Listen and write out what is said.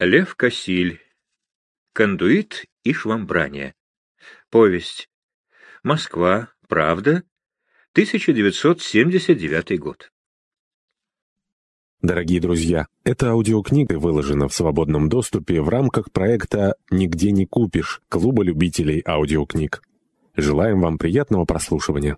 Лев Косиль. Кондуит и швамбрание. Повесть. Москва. Правда. 1979 год. Дорогие друзья, эта аудиокнига выложена в свободном доступе в рамках проекта «Нигде не купишь» Клуба любителей аудиокниг. Желаем вам приятного прослушивания.